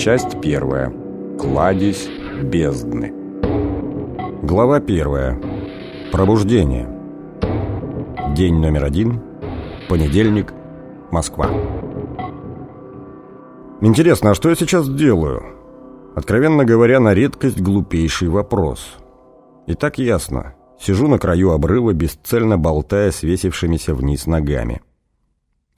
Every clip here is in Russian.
Часть первая. Кладезь бездны. Глава первая. Пробуждение. День номер один. Понедельник. Москва. Интересно, а что я сейчас делаю? Откровенно говоря, на редкость глупейший вопрос. И так ясно. Сижу на краю обрыва, бесцельно болтая свесившимися вниз ногами.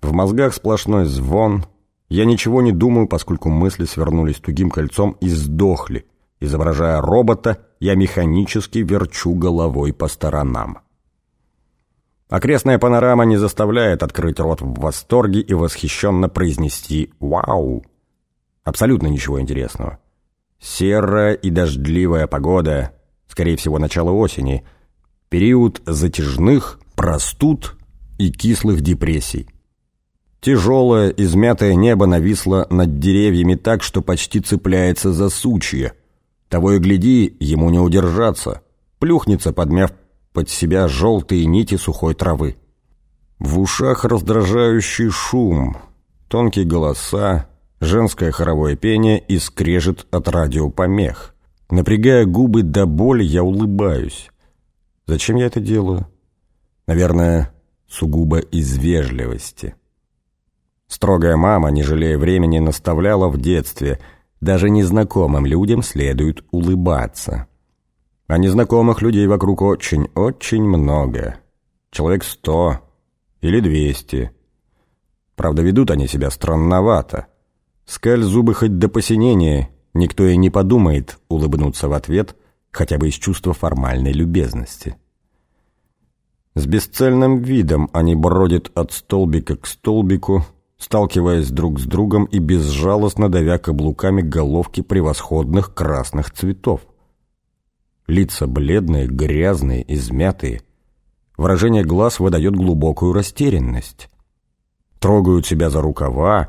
В мозгах сплошной звон. Я ничего не думаю, поскольку мысли свернулись тугим кольцом и сдохли. Изображая робота, я механически верчу головой по сторонам. Окрестная панорама не заставляет открыть рот в восторге и восхищенно произнести «Вау!». Абсолютно ничего интересного. Серая и дождливая погода, скорее всего, начало осени – период затяжных, простуд и кислых депрессий. Тяжелое, измятое небо нависло над деревьями так, что почти цепляется за сучья. Того и гляди, ему не удержаться. Плюхнется, подмяв под себя желтые нити сухой травы. В ушах раздражающий шум, тонкие голоса, женское хоровое пение и скрежет от радиопомех. Напрягая губы до боли, я улыбаюсь. Зачем я это делаю? Наверное, сугубо из вежливости. Строгая мама, не жалея времени, наставляла в детстве, даже незнакомым людям следует улыбаться. А незнакомых людей вокруг очень-очень много. Человек сто или двести. Правда, ведут они себя странновато. Скаль зубы хоть до посинения, никто и не подумает улыбнуться в ответ – хотя бы из чувства формальной любезности. С бесцельным видом они бродят от столбика к столбику, сталкиваясь друг с другом и безжалостно давя каблуками головки превосходных красных цветов. Лица бледные, грязные, измятые. Выражение глаз выдает глубокую растерянность. Трогают себя за рукава,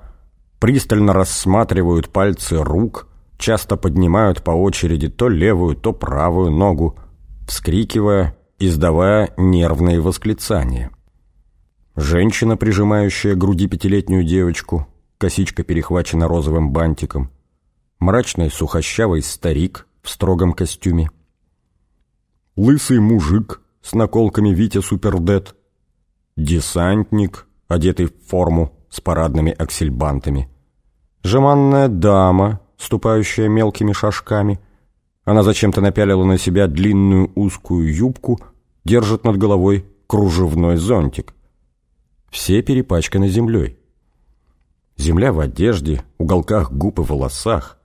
пристально рассматривают пальцы рук – часто поднимают по очереди то левую, то правую ногу, вскрикивая, издавая нервные восклицания. Женщина, прижимающая к груди пятилетнюю девочку, косичка перехвачена розовым бантиком, мрачный сухощавый старик в строгом костюме, лысый мужик с наколками Витя Супердет, десантник, одетый в форму с парадными аксельбантами, жеманная дама ступающая мелкими шажками. Она зачем-то напялила на себя длинную узкую юбку, держит над головой кружевной зонтик. Все перепачканы землей. Земля в одежде, уголках губ и волосах.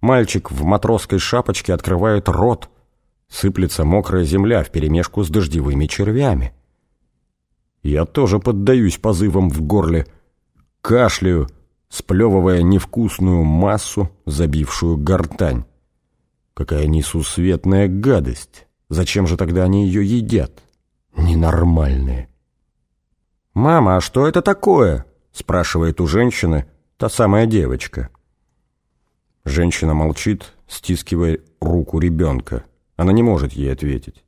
Мальчик в матросской шапочке открывает рот. Сыплется мокрая земля вперемешку с дождевыми червями. Я тоже поддаюсь позывам в горле. Кашляю, сплевывая невкусную массу, забившую гортань. Какая несусветная гадость! Зачем же тогда они ее едят? Ненормальные. «Мама, а что это такое?» — спрашивает у женщины та самая девочка. Женщина молчит, стискивая руку ребенка. Она не может ей ответить.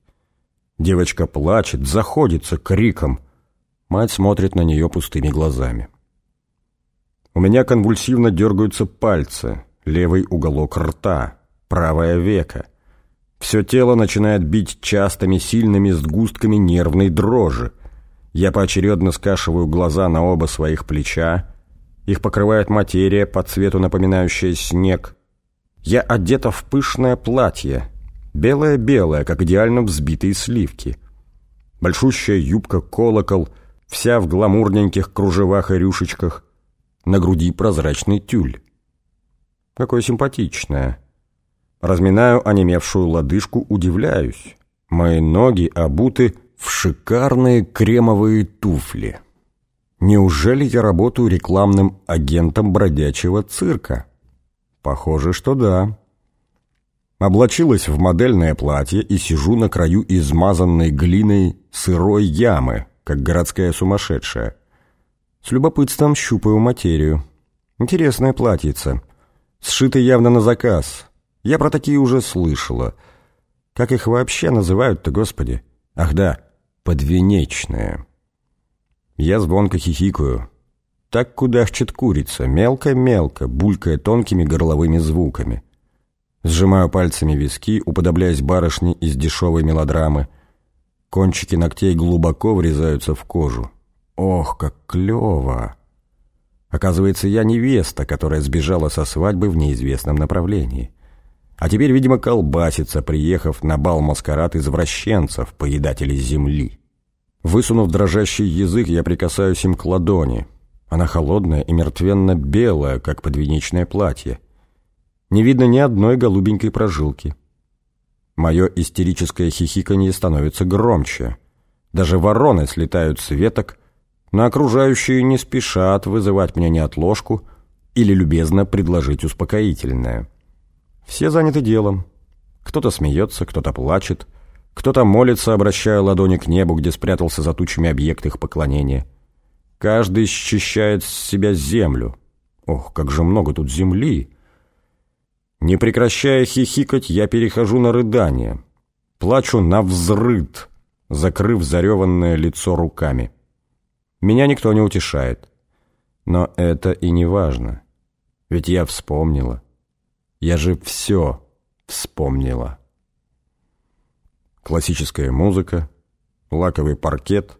Девочка плачет, заходится криком. Мать смотрит на нее пустыми глазами. У меня конвульсивно дергаются пальцы, левый уголок рта, правое веко. Все тело начинает бить частыми сильными сгустками нервной дрожи. Я поочередно скашиваю глаза на оба своих плеча. Их покрывает материя, по цвету напоминающая снег. Я одета в пышное платье, белое-белое, как идеально взбитые сливки. Большущая юбка-колокол, вся в гламурненьких кружевах и рюшечках, на груди прозрачный тюль. Какое симпатичное. Разминаю онемевшую лодыжку, удивляюсь. Мои ноги обуты в шикарные кремовые туфли. Неужели я работаю рекламным агентом бродячего цирка? Похоже, что да. Облачилась в модельное платье и сижу на краю измазанной глиной сырой ямы, как городская сумасшедшая. С любопытством щупаю материю. Интересное платьице. Сшито явно на заказ. Я про такие уже слышала. Как их вообще называют-то, господи? Ах да, подвенечные. Я звонко хихикаю. так кудахчет курица, мелко-мелко, булькая тонкими горловыми звуками. Сжимаю пальцами виски, уподобляясь барышне из дешевой мелодрамы. Кончики ногтей глубоко врезаются в кожу. Ох, как клево! Оказывается, я невеста, которая сбежала со свадьбы в неизвестном направлении. А теперь, видимо, колбасится, приехав на бал-маскарад извращенцев, поедателей земли. Высунув дрожащий язык, я прикасаюсь им к ладони. Она холодная и мертвенно-белая, как подвенечное платье. Не видно ни одной голубенькой прожилки. Мое истерическое хихиканье становится громче. Даже вороны слетают с веток, но окружающие не спешат вызывать мне неотложку или любезно предложить успокоительное. Все заняты делом. Кто-то смеется, кто-то плачет, кто-то молится, обращая ладони к небу, где спрятался за тучами объект их поклонения. Каждый счищает с себя землю. Ох, как же много тут земли! Не прекращая хихикать, я перехожу на рыдание. Плачу на взрыд, закрыв зареванное лицо руками. Меня никто не утешает. Но это и не важно. Ведь я вспомнила. Я же все вспомнила. Классическая музыка, лаковый паркет,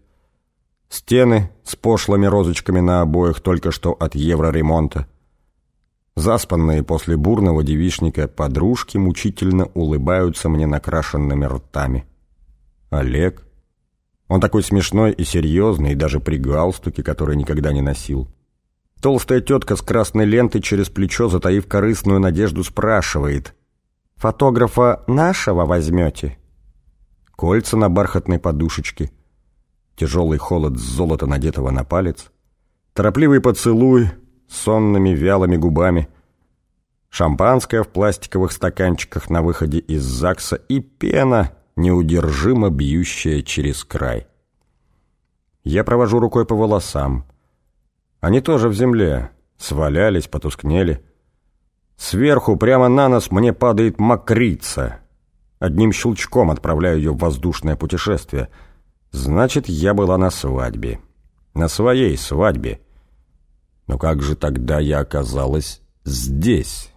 стены с пошлыми розочками на обоих только что от евроремонта. Заспанные после бурного девишника подружки мучительно улыбаются мне накрашенными ртами. Олег. Он такой смешной и серьезный, даже при галстуке, который никогда не носил. Толстая тетка с красной лентой через плечо, затаив корыстную надежду, спрашивает. «Фотографа нашего возьмете?» Кольца на бархатной подушечке. Тяжелый холод с золота, надетого на палец. Торопливый поцелуй сонными вялыми губами. Шампанское в пластиковых стаканчиках на выходе из ЗАГСа и пена, неудержимо бьющая через край. Я провожу рукой по волосам. Они тоже в земле, свалялись, потускнели. Сверху прямо на нос мне падает мокрица. Одним щелчком отправляю ее в воздушное путешествие. Значит, я была на свадьбе. На своей свадьбе. Но как же тогда я оказалась здесь?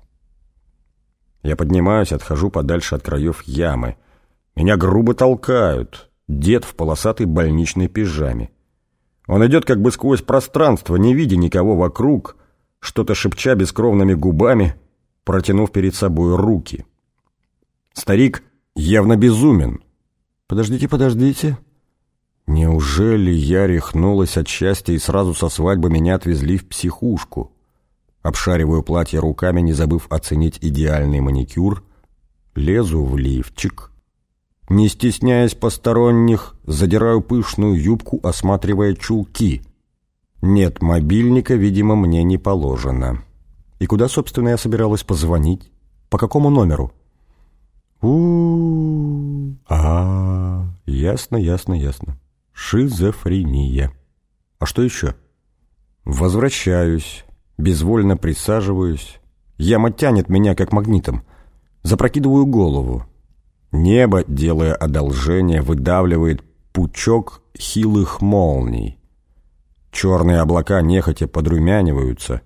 Я поднимаюсь, отхожу подальше от краев ямы. Меня грубо толкают. Дед в полосатой больничной пижаме. Он идет как бы сквозь пространство, не видя никого вокруг, что-то шепча бескровными губами, протянув перед собой руки. Старик явно безумен. «Подождите, подождите». Неужели я рехнулась от счастья и сразу со свадьбы меня отвезли в психушку? Обшариваю платье руками, не забыв оценить идеальный маникюр. Лезу в лифчик. Не стесняясь посторонних, задираю пышную юбку, осматривая чулки. Нет, мобильника, видимо, мне не положено. И куда, собственно, я собиралась позвонить? По какому номеру? у а ясно, ясно, ясно. Шизофрения. А что еще? Возвращаюсь, безвольно присаживаюсь. Яма тянет меня, как магнитом. Запрокидываю голову. Небо, делая одолжение, выдавливает пучок хилых молний. Черные облака нехотя подрумяниваются.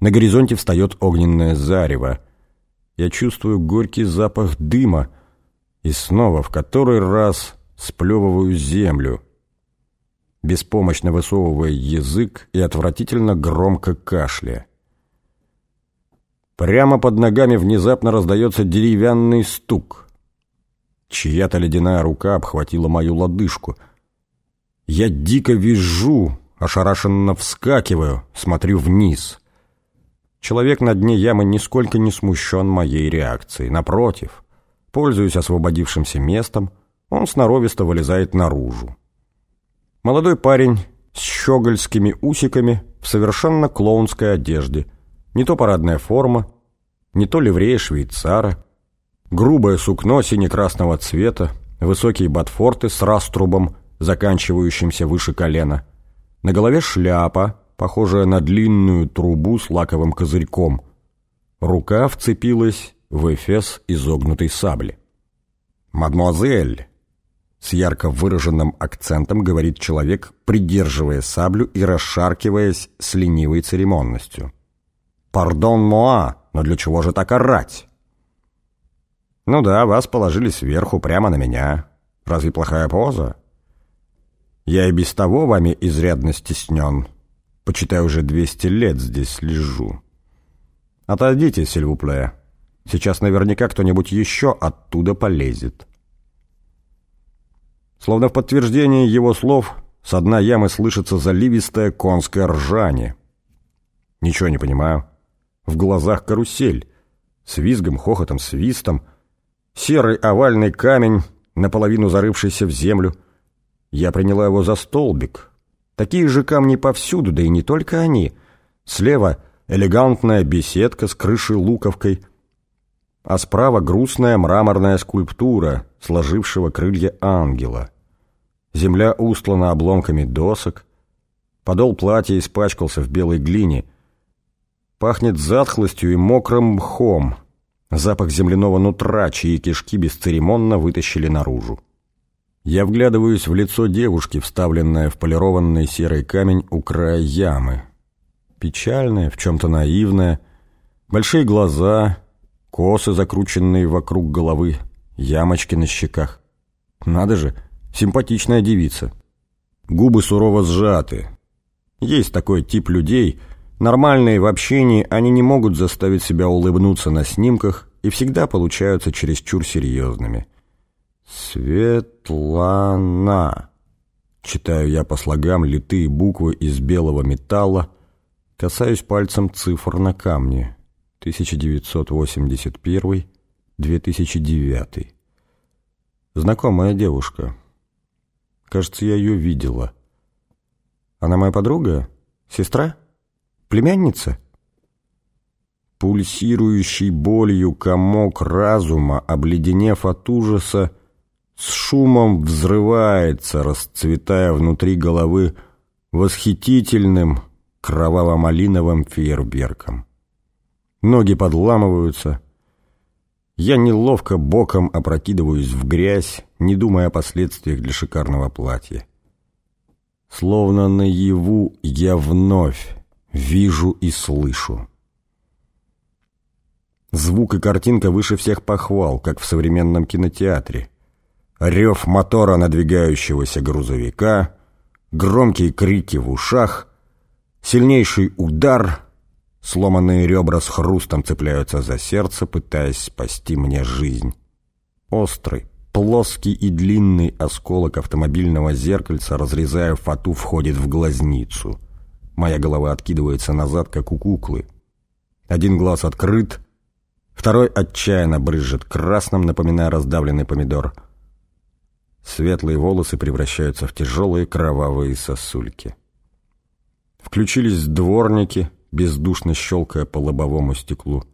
На горизонте встает огненное зарево. Я чувствую горький запах дыма и снова в который раз сплевываю землю, беспомощно высовывая язык и отвратительно громко кашляя. Прямо под ногами внезапно раздается деревянный стук — Чья-то ледяная рука обхватила мою лодыжку. Я дико визжу, ошарашенно вскакиваю, смотрю вниз. Человек на дне ямы нисколько не смущен моей реакцией. Напротив, пользуясь освободившимся местом, он сноровисто вылезает наружу. Молодой парень с щегольскими усиками в совершенно клоунской одежде. Не то парадная форма, не то ливрея швейцара — грубое сукно сине-красного цвета, высокие ботфорты с раструбом, заканчивающимся выше колена. На голове шляпа, похожая на длинную трубу с лаковым козырьком. Рука вцепилась в эфес изогнутой сабли. «Мадемуазель!» С ярко выраженным акцентом говорит человек, придерживая саблю и расшаркиваясь с ленивой церемонностью. «Пардон, Моа, но для чего же так орать?» «Ну да, вас положили сверху, прямо на меня. Разве плохая поза?» «Я и без того вами изрядно стеснен. Почитай, уже двести лет здесь лежу. Отойдите, сильвупле. Сейчас наверняка кто-нибудь еще оттуда полезет». Словно в подтверждение его слов, с дна ямы слышится заливистое конское ржание. Ничего не понимаю. В глазах карусель. С визгом, хохотом, свистом — Серый овальный камень, наполовину зарывшийся в землю. Я приняла его за столбик. Такие же камни повсюду, да и не только они. Слева элегантная беседка с крышей-луковкой, а справа грустная мраморная скульптура, сложившего крылья ангела. Земля устлана обломками досок, подол платья испачкался в белой глине. Пахнет затхлостью и мокрым мхом — Запах земляного нутра, чьи кишки бесцеремонно вытащили наружу. Я вглядываюсь в лицо девушки, вставленное в полированный серый камень у края ямы. Печальное, в чем-то наивное, большие глаза, косы, закрученные вокруг головы, ямочки на щеках. Надо же, симпатичная девица. Губы сурово сжаты. Есть такой тип людей — Нормальные в общении, они не могут заставить себя улыбнуться на снимках и всегда получаются чересчур серьезными. «Светлана», читаю я по слогам литые буквы из белого металла, касаюсь пальцем цифр на камне. 1981-2009. Знакомая девушка. Кажется, я ее видела. Она моя подруга? Сестра? Племянница? Пульсирующий болью комок разума, обледенев от ужаса, с шумом взрывается, расцветая внутри головы восхитительным кроваво-малиновым фейерверком. Ноги подламываются. Я неловко боком опрокидываюсь в грязь, не думая о последствиях для шикарного платья. Словно наяву я вновь вижу и слышу. Звук и картинка выше всех похвал, как в современном кинотеатре. Рев мотора надвигающегося грузовика, громкие крики в ушах, сильнейший удар, сломанные ребра с хрустом цепляются за сердце, пытаясь спасти мне жизнь. Острый, плоский и длинный осколок автомобильного зеркальца, разрезая фату, входит в глазницу. Моя голова откидывается назад, как у куклы. Один глаз открыт, второй отчаянно брызжет красным, напоминая раздавленный помидор. Светлые волосы превращаются в тяжелые кровавые сосульки. Включились дворники, бездушно щелкая по лобовому стеклу.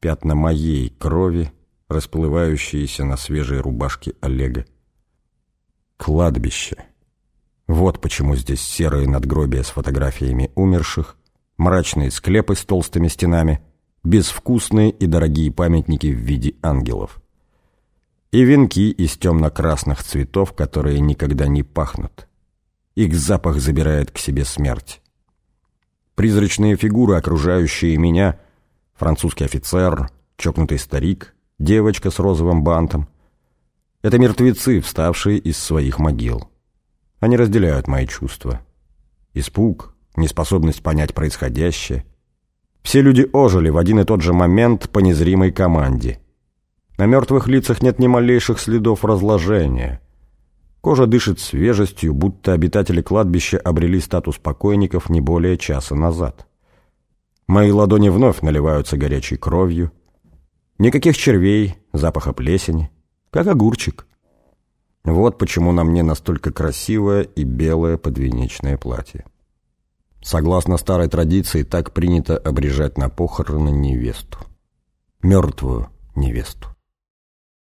Пятна моей крови, расплывающиеся на свежей рубашке Олега. Кладбище. Вот почему здесь серые надгробия с фотографиями умерших, мрачные склепы с толстыми стенами, безвкусные и дорогие памятники в виде ангелов. И венки из темно-красных цветов, которые никогда не пахнут. Их запах забирает к себе смерть. Призрачные фигуры, окружающие меня, французский офицер, чокнутый старик, девочка с розовым бантом — это мертвецы, вставшие из своих могил. Они разделяют мои чувства. Испуг, неспособность понять происходящее. Все люди ожили в один и тот же момент по незримой команде. На мертвых лицах нет ни малейших следов разложения. Кожа дышит свежестью, будто обитатели кладбища обрели статус покойников не более часа назад. Мои ладони вновь наливаются горячей кровью. Никаких червей, запаха плесени, как огурчик. Вот почему на мне настолько красивое и белое подвенечное платье. Согласно старой традиции, так принято обрежать на похороны невесту. Мертвую невесту.